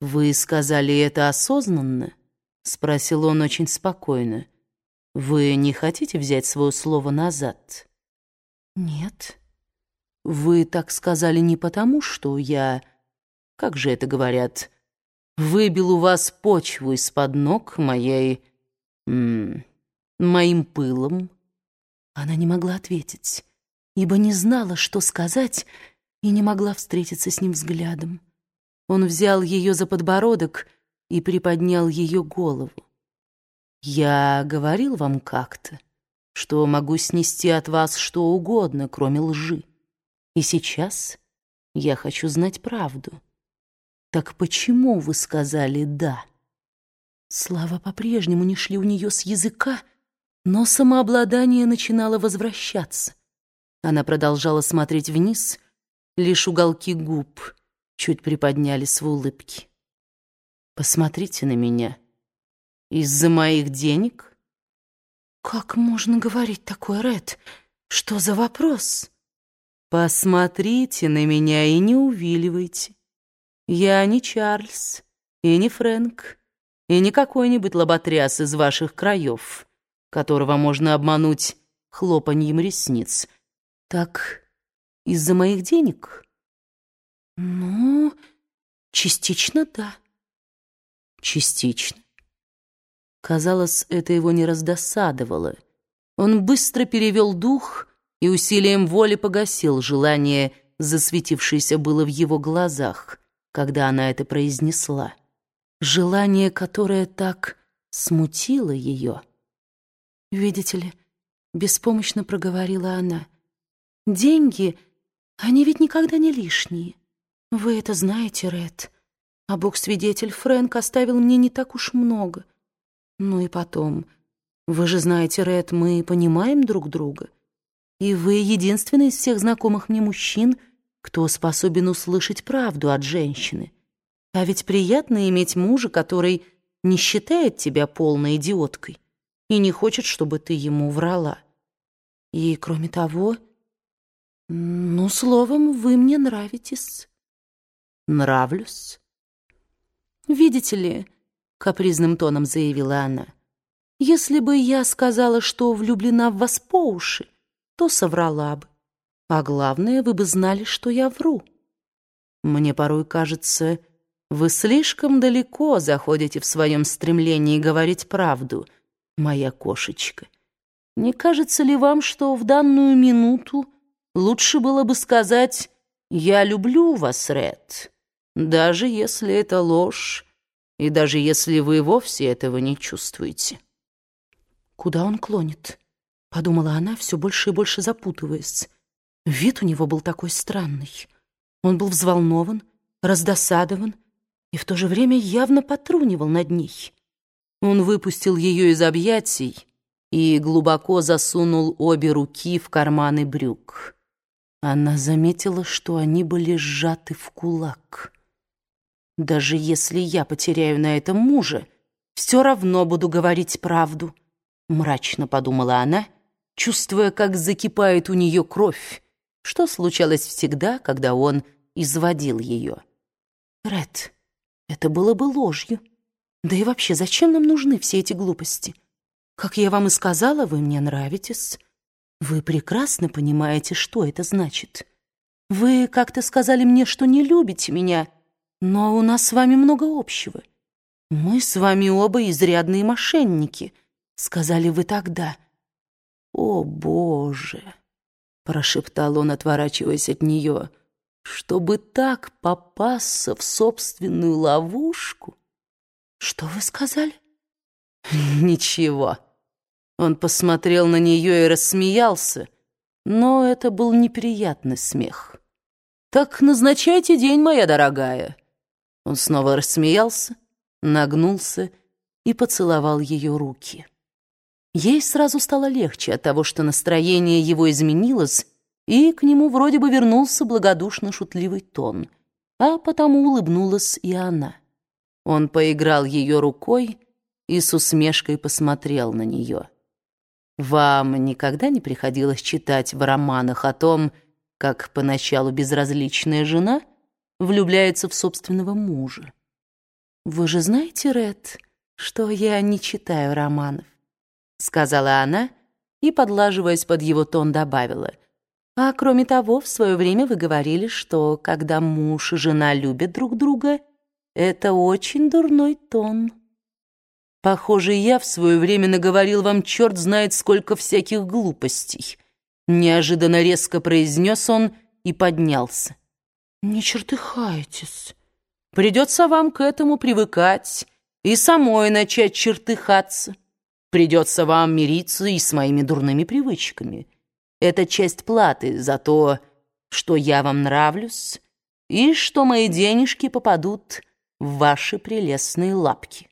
«Вы сказали это осознанно?» — спросил он очень спокойно. «Вы не хотите взять свое слово назад?» «Нет». «Вы так сказали не потому, что я, как же это говорят, выбил у вас почву из-под ног моей... М -м, моим пылом?» Она не могла ответить, ибо не знала, что сказать, и не могла встретиться с ним взглядом. Он взял ее за подбородок и приподнял ее голову. «Я говорил вам как-то, что могу снести от вас что угодно, кроме лжи. И сейчас я хочу знать правду. Так почему вы сказали «да»?» Слова по-прежнему не шли у нее с языка, но самообладание начинало возвращаться. Она продолжала смотреть вниз, лишь уголки губ — чуть приподнялись в улыбке. «Посмотрите на меня. Из-за моих денег?» «Как можно говорить такое, Ред? Что за вопрос?» «Посмотрите на меня и не увиливайте. Я не Чарльз и не Фрэнк, и не какой-нибудь лоботряс из ваших краев, которого можно обмануть хлопаньем ресниц. Так из-за моих денег?» «Ну, частично да». «Частично?» Казалось, это его не раздосадовало. Он быстро перевел дух и усилием воли погасил желание, засветившееся было в его глазах, когда она это произнесла. Желание, которое так смутило ее. «Видите ли, беспомощно проговорила она, деньги, они ведь никогда не лишние. «Вы это знаете, Ред. А Бог-свидетель, Фрэнк оставил мне не так уж много. Ну и потом, вы же знаете, Ред, мы понимаем друг друга. И вы единственный из всех знакомых мне мужчин, кто способен услышать правду от женщины. А ведь приятно иметь мужа, который не считает тебя полной идиоткой и не хочет, чтобы ты ему врала. И, кроме того, ну, словом, вы мне нравитесь» нравлюсь?» «Видите ли», — капризным тоном заявила она, «если бы я сказала, что влюблена в вас по уши, то соврала бы. А главное, вы бы знали, что я вру. Мне порой кажется, вы слишком далеко заходите в своем стремлении говорить правду, моя кошечка. Не кажется ли вам, что в данную минуту лучше было бы сказать «Я люблю вас, Ред», даже если это ложь, и даже если вы вовсе этого не чувствуете. «Куда он клонит?» — подумала она, все больше и больше запутываясь. Вид у него был такой странный. Он был взволнован, раздосадован и в то же время явно потрунивал над ней. Он выпустил ее из объятий и глубоко засунул обе руки в карманы брюк. Она заметила, что они были сжаты в кулак. Даже если я потеряю на этом мужа, все равно буду говорить правду, мрачно подумала она, чувствуя, как закипает у нее кровь, что случалось всегда, когда он изводил ее. Ред, это было бы ложью. Да и вообще, зачем нам нужны все эти глупости? Как я вам и сказала, вы мне нравитесь. Вы прекрасно понимаете, что это значит. Вы как-то сказали мне, что не любите меня — но у нас с вами много общего. Мы с вами оба изрядные мошенники, сказали вы тогда. О, Боже, прошептал он, отворачиваясь от нее, чтобы так попасться в собственную ловушку. Что вы сказали? Ничего. Он посмотрел на нее и рассмеялся, но это был неприятный смех. «Так назначайте день, моя дорогая. Он снова рассмеялся, нагнулся и поцеловал ее руки. Ей сразу стало легче от того, что настроение его изменилось, и к нему вроде бы вернулся благодушно-шутливый тон, а потому улыбнулась и она. Он поиграл ее рукой и с усмешкой посмотрел на нее. «Вам никогда не приходилось читать в романах о том, как поначалу безразличная жена — влюбляется в собственного мужа. «Вы же знаете, Ред, что я не читаю романов?» Сказала она и, подлаживаясь под его тон, добавила. «А кроме того, в свое время вы говорили, что когда муж и жена любят друг друга, это очень дурной тон». Похоже, я в свое время наговорил вам черт знает сколько всяких глупостей. Неожиданно резко произнес он и поднялся. «Не чертыхайтесь. Придется вам к этому привыкать и самой начать чертыхаться. Придется вам мириться и с моими дурными привычками. Это часть платы за то, что я вам нравлюсь и что мои денежки попадут в ваши прелестные лапки».